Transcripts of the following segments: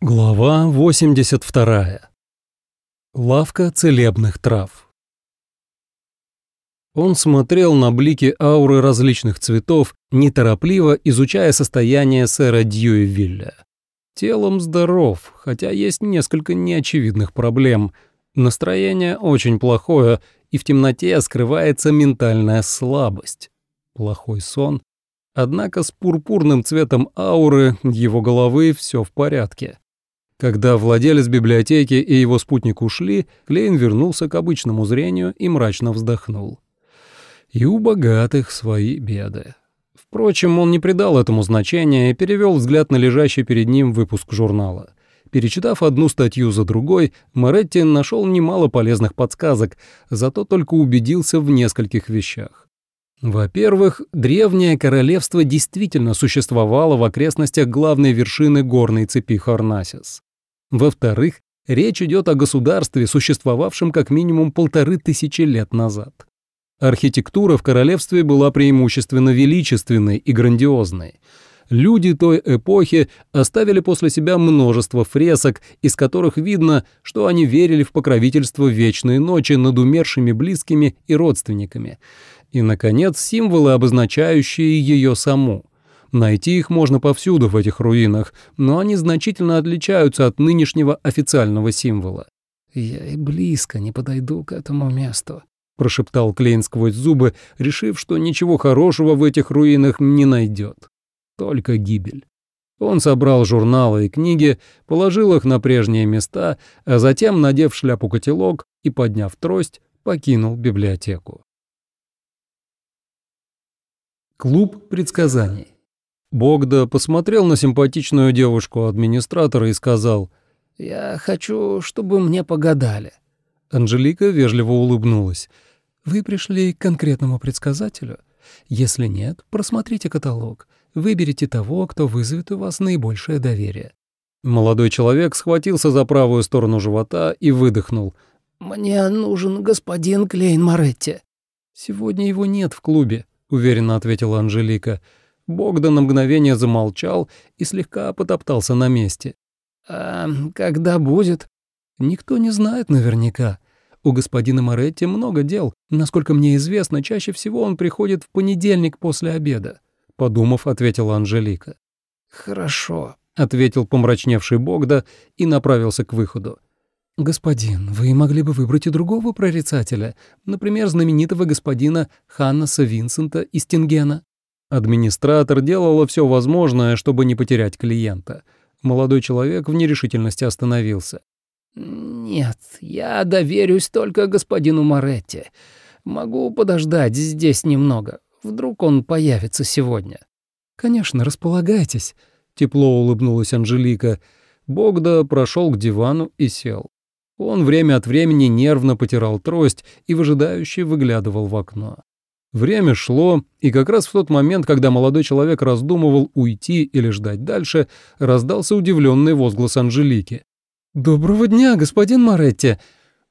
Глава 82. Лавка целебных трав. Он смотрел на блики ауры различных цветов, неторопливо изучая состояние сэра Дьюи Телом здоров, хотя есть несколько неочевидных проблем. Настроение очень плохое, и в темноте скрывается ментальная слабость. Плохой сон. Однако с пурпурным цветом ауры его головы все в порядке. Когда владелец библиотеки и его спутник ушли, Клейн вернулся к обычному зрению и мрачно вздохнул. И у богатых свои беды. Впрочем, он не придал этому значения и перевел взгляд на лежащий перед ним выпуск журнала. Перечитав одну статью за другой, Моретти нашел немало полезных подсказок, зато только убедился в нескольких вещах. Во-первых, древнее королевство действительно существовало в окрестностях главной вершины горной цепи Хорнасис. Во-вторых, речь идет о государстве, существовавшем как минимум полторы тысячи лет назад. Архитектура в королевстве была преимущественно величественной и грандиозной. Люди той эпохи оставили после себя множество фресок, из которых видно, что они верили в покровительство вечной ночи над умершими близкими и родственниками. И, наконец, символы, обозначающие ее саму. Найти их можно повсюду в этих руинах, но они значительно отличаются от нынешнего официального символа. «Я и близко не подойду к этому месту», — прошептал Клейн сквозь зубы, решив, что ничего хорошего в этих руинах не найдет. Только гибель. Он собрал журналы и книги, положил их на прежние места, а затем, надев шляпу-котелок и подняв трость, покинул библиотеку. Клуб предсказаний Богда посмотрел на симпатичную девушку-администратора и сказал, «Я хочу, чтобы мне погадали». Анжелика вежливо улыбнулась. «Вы пришли к конкретному предсказателю? Если нет, просмотрите каталог. Выберите того, кто вызовет у вас наибольшее доверие». Молодой человек схватился за правую сторону живота и выдохнул. «Мне нужен господин Клейн Моретти». «Сегодня его нет в клубе», — уверенно ответила Анжелика. Богдан на мгновение замолчал и слегка потоптался на месте. «А когда будет?» «Никто не знает наверняка. У господина Моретти много дел. Насколько мне известно, чаще всего он приходит в понедельник после обеда», — подумав, ответила Анжелика. «Хорошо», — ответил помрачневший Богда и направился к выходу. «Господин, вы могли бы выбрать и другого прорицателя, например, знаменитого господина Ханнаса Винсента из Тингена». Администратор делала все возможное, чтобы не потерять клиента. Молодой человек в нерешительности остановился. «Нет, я доверюсь только господину Моретти. Могу подождать здесь немного. Вдруг он появится сегодня». «Конечно, располагайтесь», — тепло улыбнулась Анжелика. Богда прошел к дивану и сел. Он время от времени нервно потирал трость и выжидающе выглядывал в окно. Время шло, и как раз в тот момент, когда молодой человек раздумывал уйти или ждать дальше, раздался удивленный возглас Анжелики. «Доброго дня, господин Моретти!»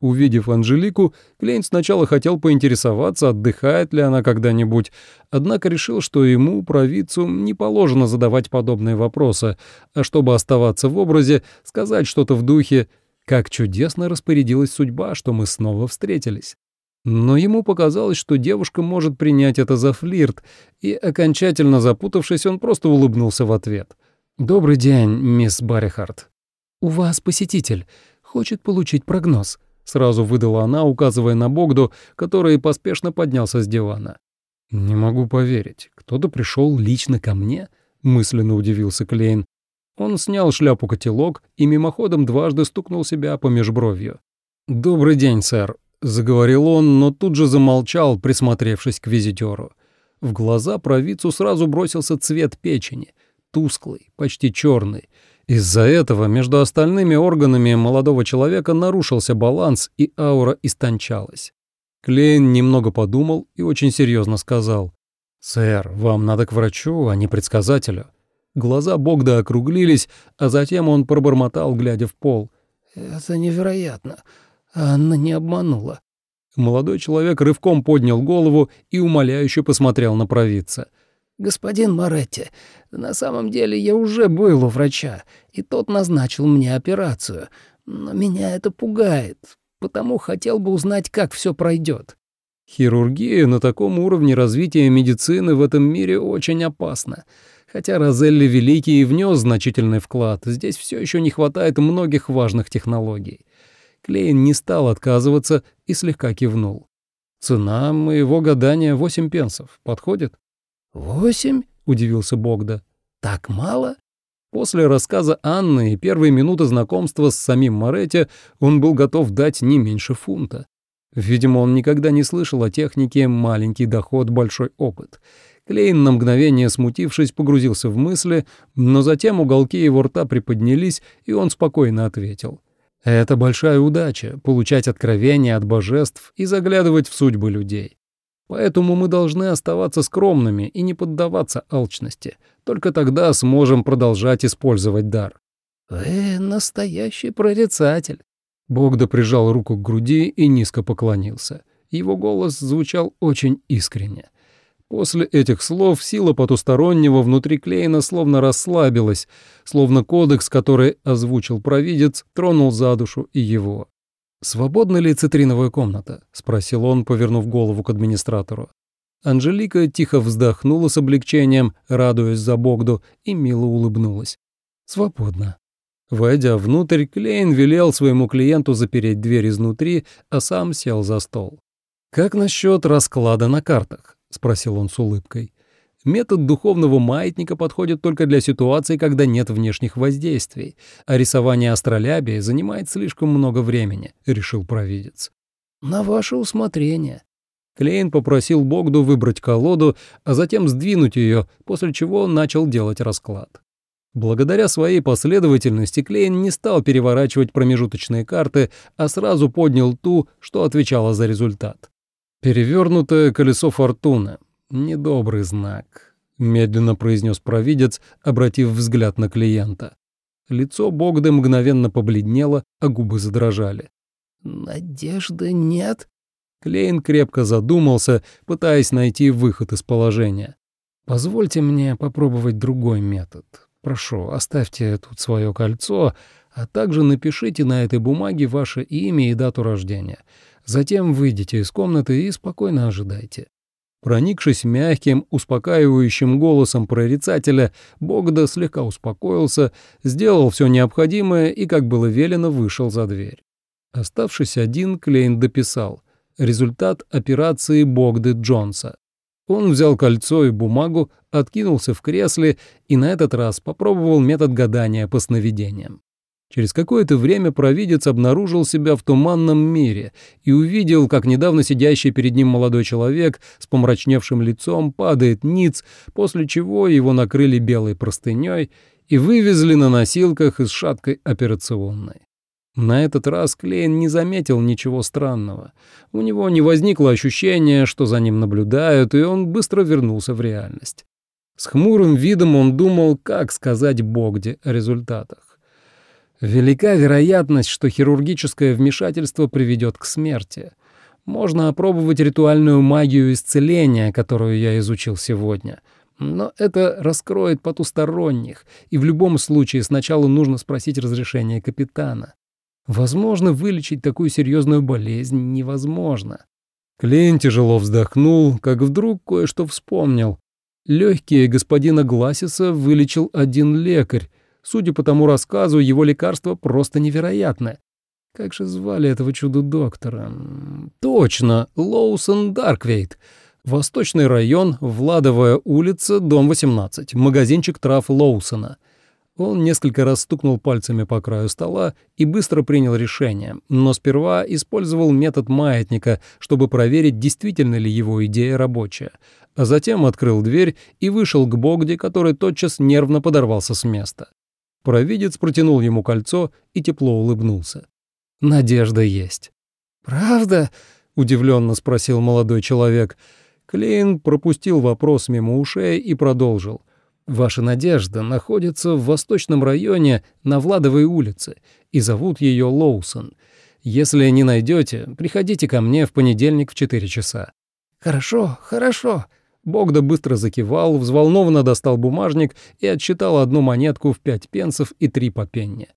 Увидев Анжелику, Клейн сначала хотел поинтересоваться, отдыхает ли она когда-нибудь, однако решил, что ему, провидцу, не положено задавать подобные вопросы, а чтобы оставаться в образе, сказать что-то в духе «Как чудесно распорядилась судьба, что мы снова встретились». Но ему показалось, что девушка может принять это за флирт, и, окончательно запутавшись, он просто улыбнулся в ответ. «Добрый день, мисс Баррихард». «У вас посетитель. Хочет получить прогноз», — сразу выдала она, указывая на Богду, который поспешно поднялся с дивана. «Не могу поверить. Кто-то пришел лично ко мне?» — мысленно удивился Клейн. Он снял шляпу-котелок и мимоходом дважды стукнул себя по межбровью. «Добрый день, сэр. Заговорил он, но тут же замолчал, присмотревшись к визитеру. В глаза провидцу сразу бросился цвет печени, тусклый, почти черный. Из-за этого между остальными органами молодого человека нарушился баланс, и аура истончалась. Клейн немного подумал и очень серьезно сказал. «Сэр, вам надо к врачу, а не предсказателю». Глаза Богда округлились, а затем он пробормотал, глядя в пол. «Это невероятно. Анна не обманула. Молодой человек рывком поднял голову и умоляюще посмотрел на провидца. «Господин Моретти, на самом деле я уже был у врача, и тот назначил мне операцию, но меня это пугает, потому хотел бы узнать, как все пройдет. Хирургия на таком уровне развития медицины в этом мире очень опасна. Хотя Розелли Великий и внес значительный вклад, здесь все еще не хватает многих важных технологий. Клейн не стал отказываться и слегка кивнул. «Цена моего гадания — восемь пенсов. Подходит?» «Восемь?» — удивился Богда. «Так мало?» После рассказа Анны и первой минуты знакомства с самим Моретти он был готов дать не меньше фунта. Видимо, он никогда не слышал о технике «маленький доход, большой опыт». Клейн, на мгновение смутившись, погрузился в мысли, но затем уголки его рта приподнялись, и он спокойно ответил. «Это большая удача — получать откровения от божеств и заглядывать в судьбы людей. Поэтому мы должны оставаться скромными и не поддаваться алчности. Только тогда сможем продолжать использовать дар». «Вы настоящий прорицатель». Богда прижал руку к груди и низко поклонился. Его голос звучал очень искренне. После этих слов сила потустороннего внутри Клейна словно расслабилась, словно кодекс, который озвучил провидец, тронул за душу и его. «Свободна ли цитриновая комната?» — спросил он, повернув голову к администратору. Анжелика тихо вздохнула с облегчением, радуясь за Богду, и мило улыбнулась. «Свободно». Войдя внутрь, Клейн велел своему клиенту запереть дверь изнутри, а сам сел за стол. «Как насчет расклада на картах?» — спросил он с улыбкой. Метод духовного маятника подходит только для ситуаций, когда нет внешних воздействий, а рисование астролябии занимает слишком много времени, — решил провидец. «На ваше усмотрение». Клейн попросил Богду выбрать колоду, а затем сдвинуть ее, после чего он начал делать расклад. Благодаря своей последовательности Клейн не стал переворачивать промежуточные карты, а сразу поднял ту, что отвечала за результат. Перевернутое колесо фортуны. «Недобрый знак», — медленно произнес провидец, обратив взгляд на клиента. Лицо Богды мгновенно побледнело, а губы задрожали. «Надежды нет?» Клейн крепко задумался, пытаясь найти выход из положения. «Позвольте мне попробовать другой метод. Прошу, оставьте тут свое кольцо, а также напишите на этой бумаге ваше имя и дату рождения. Затем выйдите из комнаты и спокойно ожидайте. Проникшись мягким, успокаивающим голосом прорицателя, Богда слегка успокоился, сделал все необходимое и, как было велено, вышел за дверь. Оставшись один, Клейн дописал результат операции Богды Джонса. Он взял кольцо и бумагу, откинулся в кресле и на этот раз попробовал метод гадания по сновидениям. Через какое-то время провидец обнаружил себя в туманном мире и увидел, как недавно сидящий перед ним молодой человек с помрачневшим лицом падает ниц, после чего его накрыли белой простыней и вывезли на носилках из шаткой операционной. На этот раз Клейн не заметил ничего странного. У него не возникло ощущения, что за ним наблюдают, и он быстро вернулся в реальность. С хмурым видом он думал, как сказать Богде о результатах. Велика вероятность, что хирургическое вмешательство приведет к смерти. Можно опробовать ритуальную магию исцеления, которую я изучил сегодня. Но это раскроет потусторонних, и в любом случае сначала нужно спросить разрешение капитана. Возможно, вылечить такую серьезную болезнь невозможно. Клейн тяжело вздохнул, как вдруг кое-что вспомнил. Легкие господина Гласиса вылечил один лекарь, Судя по тому рассказу, его лекарство просто невероятное. Как же звали этого чудо-доктора? Точно, Лоусон Дарквейт. Восточный район, Владовая улица, дом 18, магазинчик трав Лоусона. Он несколько раз стукнул пальцами по краю стола и быстро принял решение, но сперва использовал метод маятника, чтобы проверить, действительно ли его идея рабочая, а затем открыл дверь и вышел к Богде, который тотчас нервно подорвался с места. Провидец протянул ему кольцо и тепло улыбнулся. «Надежда есть». «Правда?» — удивленно спросил молодой человек. Клейн пропустил вопрос мимо ушей и продолжил. «Ваша надежда находится в восточном районе на Владовой улице, и зовут ее Лоусон. Если не найдете, приходите ко мне в понедельник в 4 часа». «Хорошо, хорошо», Богда быстро закивал, взволнованно достал бумажник и отсчитал одну монетку в пять пенсов и три по пенне.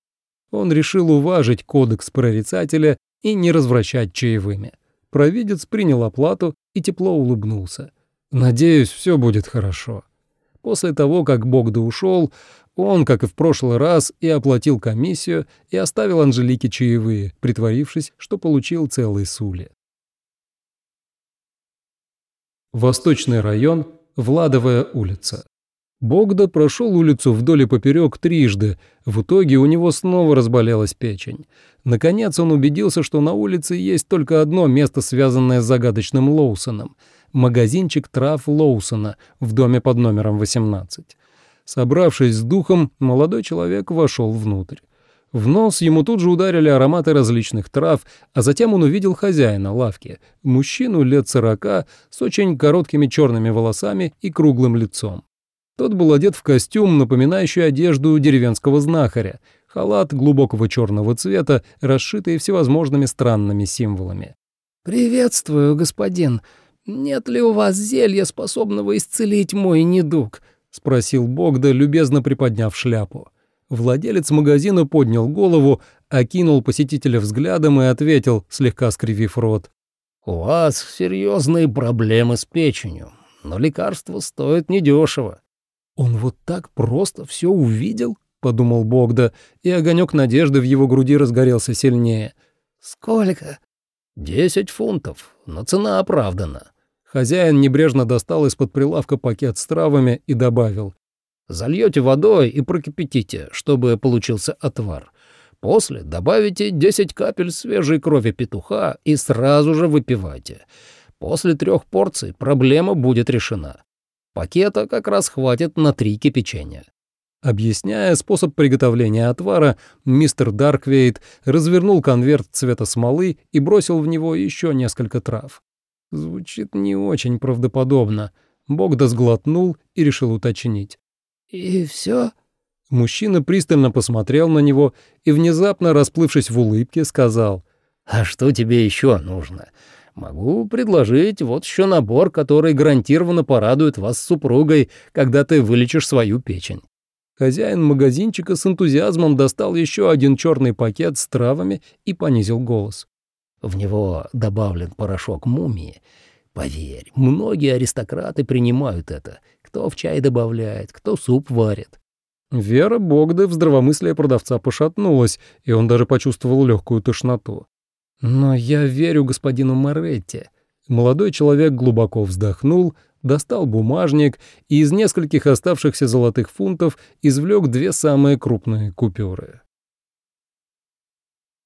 Он решил уважить кодекс прорицателя и не развращать чаевыми. Провидец принял оплату и тепло улыбнулся. «Надеюсь, все будет хорошо». После того, как Богда ушел, он, как и в прошлый раз, и оплатил комиссию, и оставил Анжелике чаевые, притворившись, что получил целый сули. Восточный район, Владовая улица. Богда прошел улицу вдоль и поперек трижды, в итоге у него снова разболелась печень. Наконец он убедился, что на улице есть только одно место, связанное с загадочным Лоусоном — магазинчик трав Лоусона в доме под номером 18. Собравшись с духом, молодой человек вошел внутрь. В нос ему тут же ударили ароматы различных трав, а затем он увидел хозяина лавки, мужчину лет сорока с очень короткими черными волосами и круглым лицом. Тот был одет в костюм, напоминающий одежду деревенского знахаря, халат глубокого черного цвета, расшитый всевозможными странными символами. «Приветствую, господин. Нет ли у вас зелья, способного исцелить мой недуг?» — спросил Богда, любезно приподняв шляпу. Владелец магазина поднял голову, окинул посетителя взглядом и ответил, слегка скривив рот. «У вас серьезные проблемы с печенью, но лекарство стоит недешево». «Он вот так просто все увидел?» — подумал Богда, и огонек надежды в его груди разгорелся сильнее. «Сколько?» «Десять фунтов, но цена оправдана». Хозяин небрежно достал из-под прилавка пакет с травами и добавил. Зальете водой и прокипятите, чтобы получился отвар. После добавите 10 капель свежей крови петуха и сразу же выпивайте. После трех порций проблема будет решена. Пакета как раз хватит на три кипячения. Объясняя способ приготовления отвара, мистер Дарквейт развернул конверт цвета смолы и бросил в него еще несколько трав. Звучит не очень правдоподобно. Богда сглотнул и решил уточнить. «И все?» Мужчина пристально посмотрел на него и, внезапно расплывшись в улыбке, сказал. «А что тебе еще нужно? Могу предложить вот еще набор, который гарантированно порадует вас с супругой, когда ты вылечишь свою печень». Хозяин магазинчика с энтузиазмом достал еще один черный пакет с травами и понизил голос. В него добавлен порошок мумии. Поверь, многие аристократы принимают это кто в чай добавляет, кто суп варит. Вера Богды в здравомыслие продавца пошатнулась, и он даже почувствовал легкую тошноту. «Но я верю господину Моретти». Молодой человек глубоко вздохнул, достал бумажник и из нескольких оставшихся золотых фунтов извлек две самые крупные купюры.